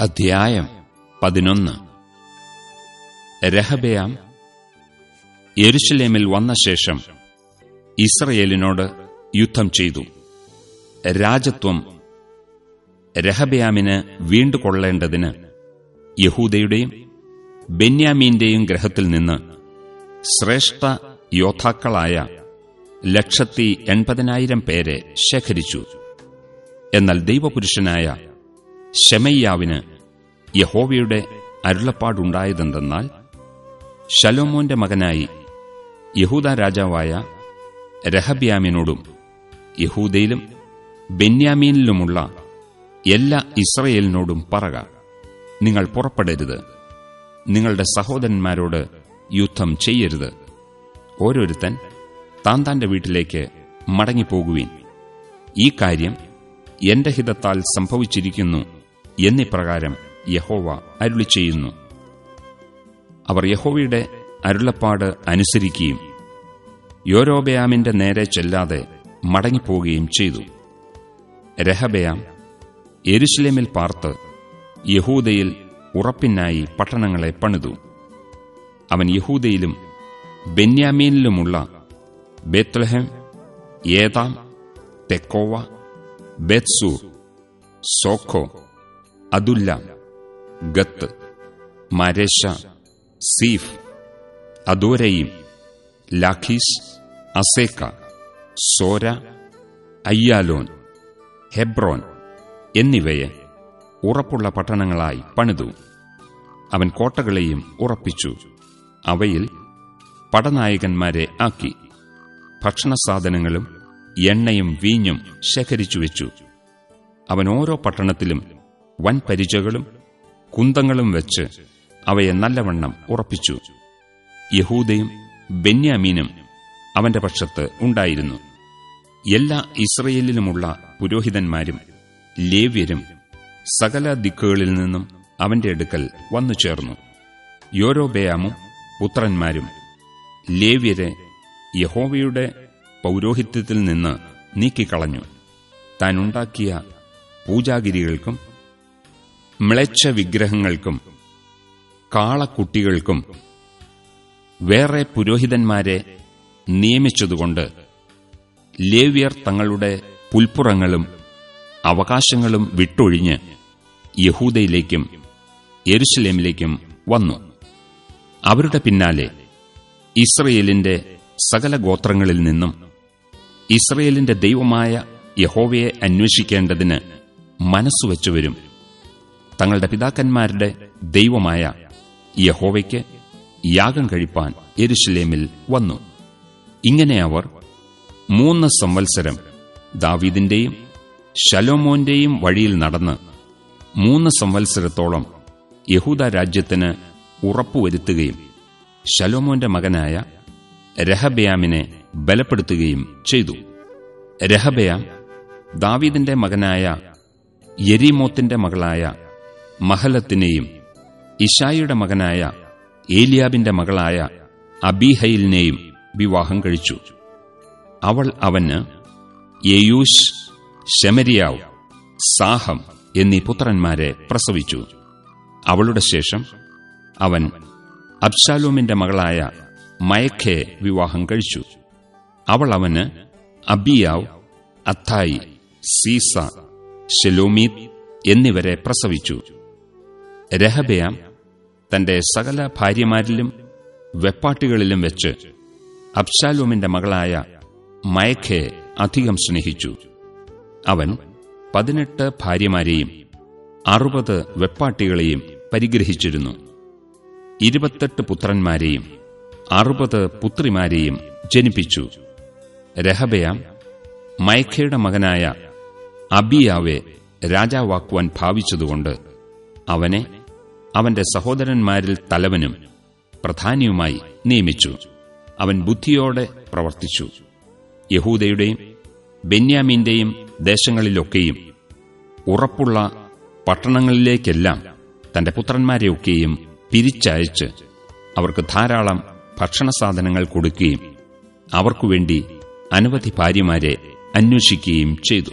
അധ്യായം പതിനൊന്ന്. രഹബയാം യെരുഷലേമിൽ വന്ന ശേഷം ഇസ്രയേലിനോട് യുദ്ധം ചെയ്തു. രാജത്വം രഹബയാമിന് വീണ്ടുകൊള്ളേണ്ടതിന് യഹൂദയുടെയും ബെന്യാമീന്റെയും ഗ്രഹത്തിൽ നിന്ന് ശ്രേഷ്ഠ യോദ്ധാക്കളായ ലക്ഷത്തി എൺപതിനായിരം പേരെ ശേഖരിച്ചു. എന്നാൽ ദൈവപുരുഷനായ ശമയ്യാവിന് യഹോവയുടെ അരുളപ്പാടുണ്ടായതെന്തെന്നാൽ ശലോമോന്റെ മകനായി യഹൂദ രാജാവായ രഹബ്യാമിനോടും യഹൂദയിലും ബെന്യാമീനിലുമുള്ള എല്ലാ ഇസ്രയേലിനോടും പറക നിങ്ങൾ പുറപ്പെടരുത് നിങ്ങളുടെ സഹോദരന്മാരോട് യുദ്ധം ചെയ്യരുത്. ഓരോരുത്തൻ താൻ താന്റെ വീട്ടിലേക്ക് മടങ്ങിപ്പോകുവീൻ. ഈ കാര്യം എന്റെ ഹിതത്താൽ സംഭവിച്ചിരിക്കുന്നു എന്നിപ്രകാരം യഹോവ അരുളി ചെയ്യുന്നു അവർ യഹോവയുടെ അരുളപ്പാട് അനുസരിക്കുകയും യോരോബയാമിന്റെ നേരെ ചെല്ലാതെ മടങ്ങിപ്പോവുകയും ചെയ്തു. രഹബയാം എരുസലേമിൽ പാർത്ത് യഹൂദയിൽ ഉറപ്പിനായി പട്ടണങ്ങളെ പണിതു. അവൻ യഹൂദയിലും ബെന്യാമീനിലുമുള്ള ബേത്ലഹം ഏതാം തെക്കോവ ബെത്സൂർ സോഖോ അതുല്ല ഗത്ത് മരേഷ സീഫ് അദോരയും ലാഖീസ് അസേക്ക സോര അയ്യാലോൻ ഹെബ്രോൻ എന്നിവയെ ഉറപ്പുള്ള പട്ടണങ്ങളായി പണിതു. അവൻ കോട്ടകളെയും ഉറപ്പിച്ചു. അവയിൽ പടനായകന്മാരെ ആക്കി. ഭക്ഷണസാധനങ്ങളും എണ്ണയും വീഞ്ഞും ശേഖരിച്ചു വെച്ചു. അവൻ ഓരോ പട്ടണത്തിലും വൻ പരിചകളും കുന്തങ്ങളും വെച്ച് അവയെ നല്ലവണ്ണം ഉറപ്പിച്ചു. യഹൂദയും ബെന്യാമീനും അവന്റെ പക്ഷത്ത് ഉണ്ടായിരുന്നു. എല്ലാ ഇസ്രയേലിലുമുള്ള പുരോഹിതന്മാരും ലേവ്യരും സകല ദിക്കുകളിൽ നിന്നും അവന്റെ അടുക്കൽ വന്നു ചേർന്നു. യോരോബയാമും പുത്രന്മാരും ലേവ്യരെ യഹോവയുടെ പൗരോഹിത്യത്തിൽ നിന്ന് നീക്കിക്കളഞ്ഞു. താൻ ഉണ്ടാക്കിയ പൂജാഗിരികൾക്കും മ്ലേച്ഛ വിഗ്രഹങ്ങൾക്കും കാളക്കുട്ടികൾക്കും വേറെ പുരോഹിതന്മാരെ നിയമിച്ചതുകൊണ്ട് ലേവ്യർ തങ്ങളുടെ പുൽപ്പുറങ്ങളും അവകാശങ്ങളും വിട്ടൊഴിഞ്ഞ് യഹൂദയിലേക്കും എരുസലേമിലേക്കും വന്നു. അവരുടെ പിന്നാലെ ഇസ്രയേലിന്റെ സകല ഗോത്രങ്ങളിൽ നിന്നും ഇസ്രയേലിന്റെ ദൈവമായ യഹോവയെ അന്വേഷിക്കേണ്ടതിന് മനസ്സുവച്ചുവരും തങ്ങളുടെ പിതാക്കന്മാരുടെ ദൈവമായ യഹോവയ്ക്ക് യാഗം കഴിപ്പാൻ എരുഷലേമിൽ വന്നു. ഇങ്ങനെ അവർ മൂന്ന് സംവത്സരം ദാവീദിന്റെയും ശലോമോന്റെയും വഴിയിൽ നടന്ന് മൂന്ന് സംവത്സരത്തോളം യഹൂദ രാജ്യത്തിന് ഉറപ്പുവരുത്തുകയും ശലോമോന്റെ മകനായ രഹബയാമിനെ ബലപ്പെടുത്തുകയും ചെയ്തു. രഹബയാം ദാവീദിന്റെ മകനായ യെരീമോത്തിന്റെ മകളായ മഹലത്തിനെയും ഇഷായിയുടെ മകനായ ഏലിയാബിന്റെ മകളായ അബീഹയിലിനെയും വിവാഹം കഴിച്ചു. അവൾ അവന് യേയൂഷ് ശമരിയാവ് സാഹം എന്നീ പുത്രന്മാരെ പ്രസവിച്ചു. അവളുടെ ശേഷം അവൻ അബ്ശാലോമിന്റെ മകളായ മയഖയെ വിവാഹം കഴിച്ചു. അവൾ അവന് അബിയാവ് അത്തായി സീസ ഷെലോമീത് എന്നിവരെ പ്രസവിച്ചു. രഹബയാം തന്റെ സകല ഭാര്യമാരിലും വെപ്പാട്ടികളിലും വെച്ച് അബ്ശാലോമിന്റെ മകളായ മയഖയെ അധികം സ്നേഹിച്ചു. അവൻ പതിനെട്ട് ഭാര്യമാരെയും അറുപത് വെപ്പാട്ടികളെയും പരിഗ്രഹിച്ചിരുന്നു. ഇരുപത്തെട്ട് പുത്രന്മാരെയും അറുപത് പുത്രിമാരെയും ജനിപ്പിച്ചു. രഹബയാം മയഖയുടെ മകനായ അബിയാവെ രാജാവാക്കുവാൻ ഭാവിച്ചതുകൊണ്ട് അവനെ അവന്റെ സഹോദരന്മാരിൽ തലവനും പ്രധാനിയുമായി നിയമിച്ചു. അവൻ ബുദ്ധിയോടെ പ്രവർത്തിച്ചു. യഹൂദയുടെയും ബെന്യാമീന്റെയും ദേശങ്ങളിലൊക്കെയും ഉറപ്പുള്ള പട്ടണങ്ങളിലേക്കെല്ലാം തന്റെ പുത്രന്മാരെയൊക്കെയും പിരിച്ചയച്ച് അവർക്ക് ധാരാളം ഭക്ഷണസാധനങ്ങൾ കൊടുക്കുകയും അവർക്കുവേണ്ടി അനവധി ഭാര്യമാരെ അന്വേഷിക്കുകയും ചെയ്തു.